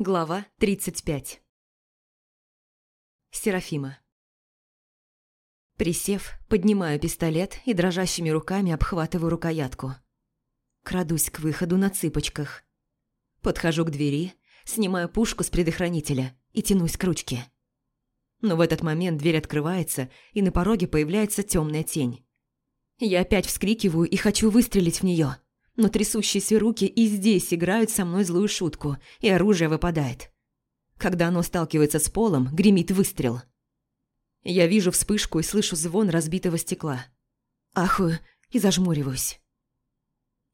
Глава 35 Серафима Присев, поднимаю пистолет и дрожащими руками обхватываю рукоятку. Крадусь к выходу на цыпочках. Подхожу к двери, снимаю пушку с предохранителя и тянусь к ручке. Но в этот момент дверь открывается, и на пороге появляется темная тень. Я опять вскрикиваю и хочу выстрелить в нее но трясущиеся руки и здесь играют со мной злую шутку, и оружие выпадает. Когда оно сталкивается с полом, гремит выстрел. Я вижу вспышку и слышу звон разбитого стекла. Ахую и зажмуриваюсь.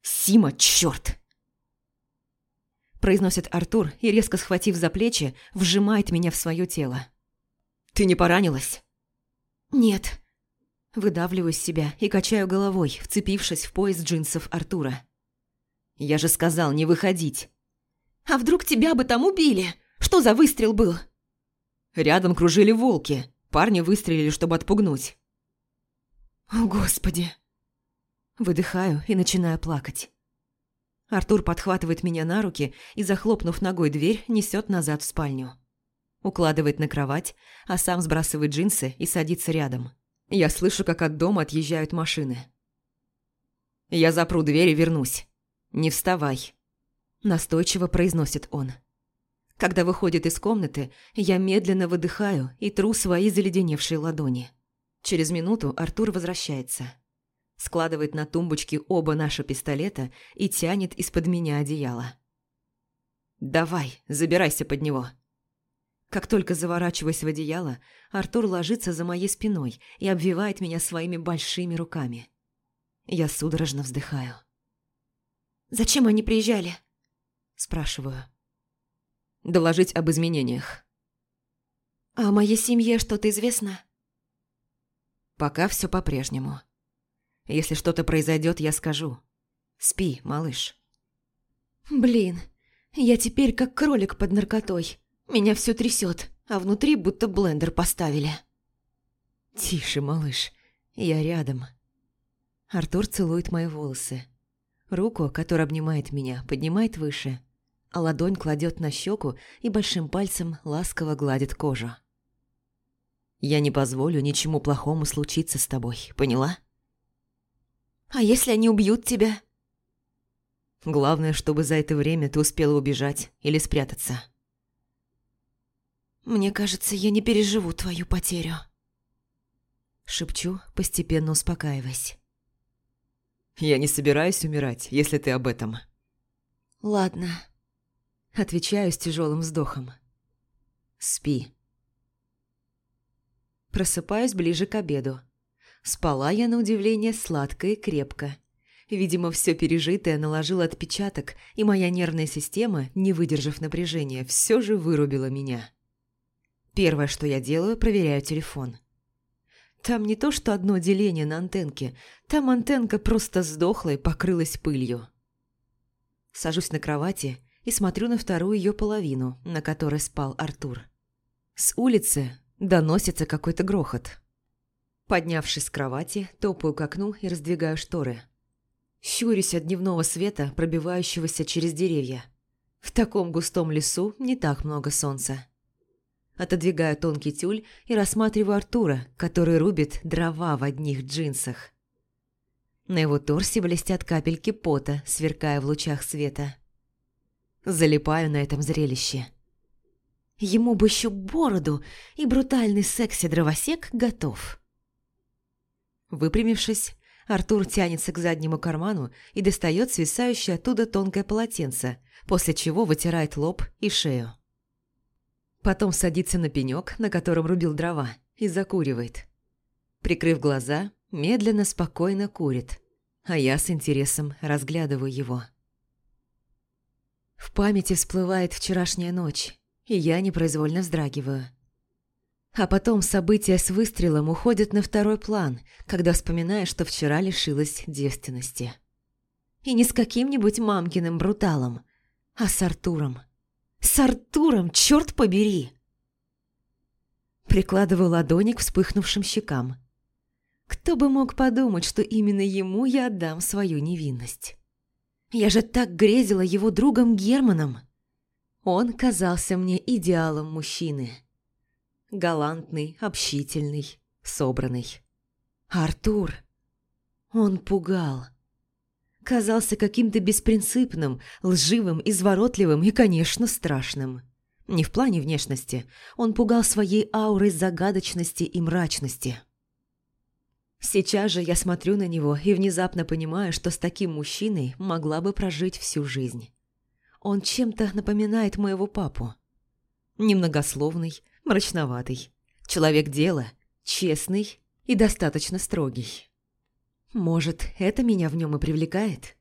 «Сима, чёрт!» Произносит Артур и, резко схватив за плечи, вжимает меня в свое тело. «Ты не поранилась?» «Нет». Выдавливаю себя и качаю головой, вцепившись в пояс джинсов Артура. Я же сказал не выходить. А вдруг тебя бы там убили? Что за выстрел был? Рядом кружили волки. Парни выстрелили, чтобы отпугнуть. О, Господи. Выдыхаю и начинаю плакать. Артур подхватывает меня на руки и, захлопнув ногой дверь, несет назад в спальню. Укладывает на кровать, а сам сбрасывает джинсы и садится рядом. Я слышу, как от дома отъезжают машины. Я запру дверь и вернусь. «Не вставай», – настойчиво произносит он. Когда выходит из комнаты, я медленно выдыхаю и тру свои заледеневшие ладони. Через минуту Артур возвращается. Складывает на тумбочке оба наши пистолета и тянет из-под меня одеяло. «Давай, забирайся под него». Как только заворачиваюсь в одеяло, Артур ложится за моей спиной и обвивает меня своими большими руками. Я судорожно вздыхаю. «Зачем они приезжали?» Спрашиваю. «Доложить об изменениях». «А о моей семье что-то известно?» «Пока все по-прежнему. Если что-то произойдет, я скажу. Спи, малыш». «Блин, я теперь как кролик под наркотой. Меня все трясет, а внутри будто блендер поставили». «Тише, малыш, я рядом». Артур целует мои волосы. Руку, которая обнимает меня, поднимает выше, а ладонь кладет на щеку и большим пальцем ласково гладит кожу. «Я не позволю ничему плохому случиться с тобой, поняла?» «А если они убьют тебя?» «Главное, чтобы за это время ты успела убежать или спрятаться». «Мне кажется, я не переживу твою потерю». Шепчу, постепенно успокаиваясь. Я не собираюсь умирать, если ты об этом. Ладно. Отвечаю с тяжелым вздохом. Спи. Просыпаюсь ближе к обеду. Спала я, на удивление, сладко и крепко. Видимо, все пережитое наложило отпечаток, и моя нервная система, не выдержав напряжения, все же вырубила меня. Первое, что я делаю, проверяю телефон. Там не то, что одно деление на антенке, там антенка просто сдохла и покрылась пылью. Сажусь на кровати и смотрю на вторую ее половину, на которой спал Артур. С улицы доносится какой-то грохот. Поднявшись с кровати, топаю к окну и раздвигаю шторы. Щурюсь от дневного света, пробивающегося через деревья. В таком густом лесу не так много солнца. Отодвигаю тонкий тюль и рассматриваю Артура, который рубит дрова в одних джинсах. На его торсе блестят капельки пота, сверкая в лучах света. Залипаю на этом зрелище. Ему бы еще бороду, и брутальный секси-дровосек готов. Выпрямившись, Артур тянется к заднему карману и достает свисающее оттуда тонкое полотенце, после чего вытирает лоб и шею. Потом садится на пенек, на котором рубил дрова, и закуривает. Прикрыв глаза, медленно, спокойно курит, а я с интересом разглядываю его. В памяти всплывает вчерашняя ночь, и я непроизвольно вздрагиваю. А потом события с выстрелом уходят на второй план, когда вспоминаю, что вчера лишилась девственности. И не с каким-нибудь мамкиным бруталом, а с Артуром. С Артуром, черт побери! Прикладываю ладони к вспыхнувшим щекам. Кто бы мог подумать, что именно ему я отдам свою невинность? Я же так грезила его другом Германом. Он казался мне идеалом мужчины. Галантный, общительный, собранный. Артур. Он пугал. Казался каким-то беспринципным, лживым, изворотливым и, конечно, страшным. Не в плане внешности. Он пугал своей аурой загадочности и мрачности. Сейчас же я смотрю на него и внезапно понимаю, что с таким мужчиной могла бы прожить всю жизнь. Он чем-то напоминает моего папу. Немногословный, мрачноватый, человек дела, честный и достаточно строгий. Может, это меня в нем и привлекает?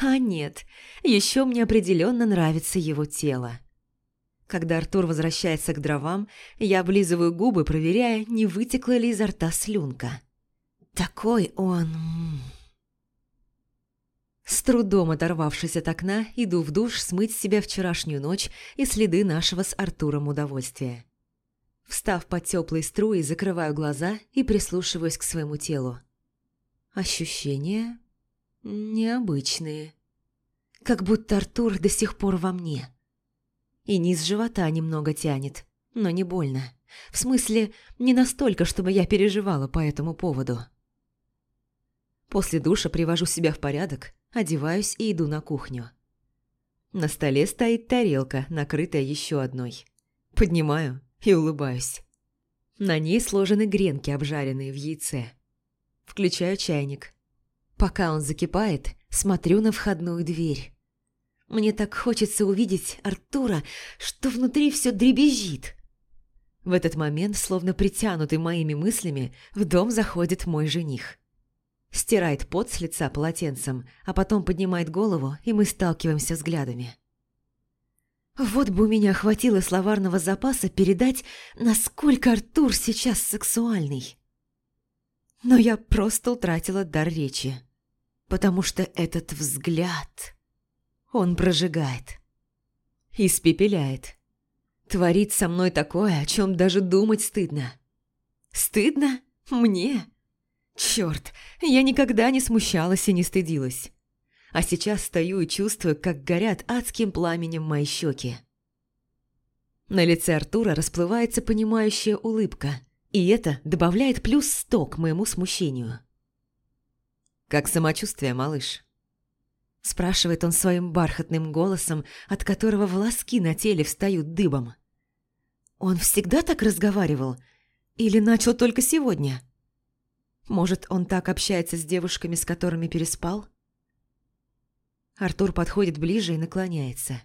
А нет, еще мне определенно нравится его тело. Когда Артур возвращается к дровам, я облизываю губы, проверяя, не вытекла ли изо рта слюнка. Такой он... С трудом оторвавшись от окна, иду в душ смыть с себя вчерашнюю ночь и следы нашего с Артуром удовольствия. Встав под теплые струи, закрываю глаза и прислушиваюсь к своему телу. Ощущения необычные. Как будто Артур до сих пор во мне. И низ живота немного тянет, но не больно. В смысле, не настолько, чтобы я переживала по этому поводу. После душа привожу себя в порядок, одеваюсь и иду на кухню. На столе стоит тарелка, накрытая еще одной. Поднимаю и улыбаюсь. На ней сложены гренки, обжаренные в яйце. Включаю чайник. Пока он закипает, смотрю на входную дверь. Мне так хочется увидеть Артура, что внутри все дребезжит. В этот момент, словно притянутый моими мыслями, в дом заходит мой жених стирает пот с лица полотенцем, а потом поднимает голову, и мы сталкиваемся взглядами. Вот бы у меня хватило словарного запаса передать, насколько Артур сейчас сексуальный. Но я просто утратила дар речи, потому что этот взгляд, он прожигает, испепеляет, творит со мной такое, о чем даже думать стыдно. Стыдно? Мне? Черт, я никогда не смущалась и не стыдилась. А сейчас стою и чувствую, как горят адским пламенем мои щеки. На лице Артура расплывается понимающая улыбка, и это добавляет плюс сто к моему смущению. «Как самочувствие, малыш?» Спрашивает он своим бархатным голосом, от которого волоски на теле встают дыбом. Он всегда так разговаривал? Или начал только сегодня?» Может, он так общается с девушками, с которыми переспал? Артур подходит ближе и наклоняется.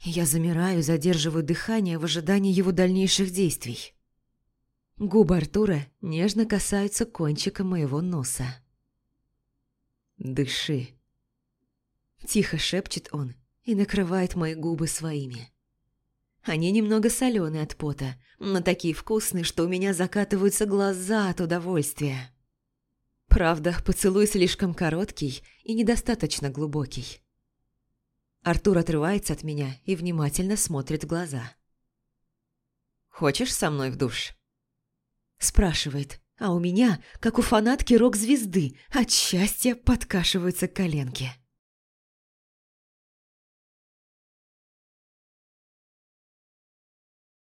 Я замираю, задерживаю дыхание в ожидании его дальнейших действий. Губы Артура нежно касаются кончика моего носа. «Дыши», – тихо шепчет он и накрывает мои губы своими. Они немного соленые от пота, но такие вкусные, что у меня закатываются глаза от удовольствия. Правда, поцелуй слишком короткий и недостаточно глубокий. Артур отрывается от меня и внимательно смотрит в глаза. «Хочешь со мной в душ?» Спрашивает, а у меня, как у фанатки рок-звезды, от счастья подкашиваются коленки.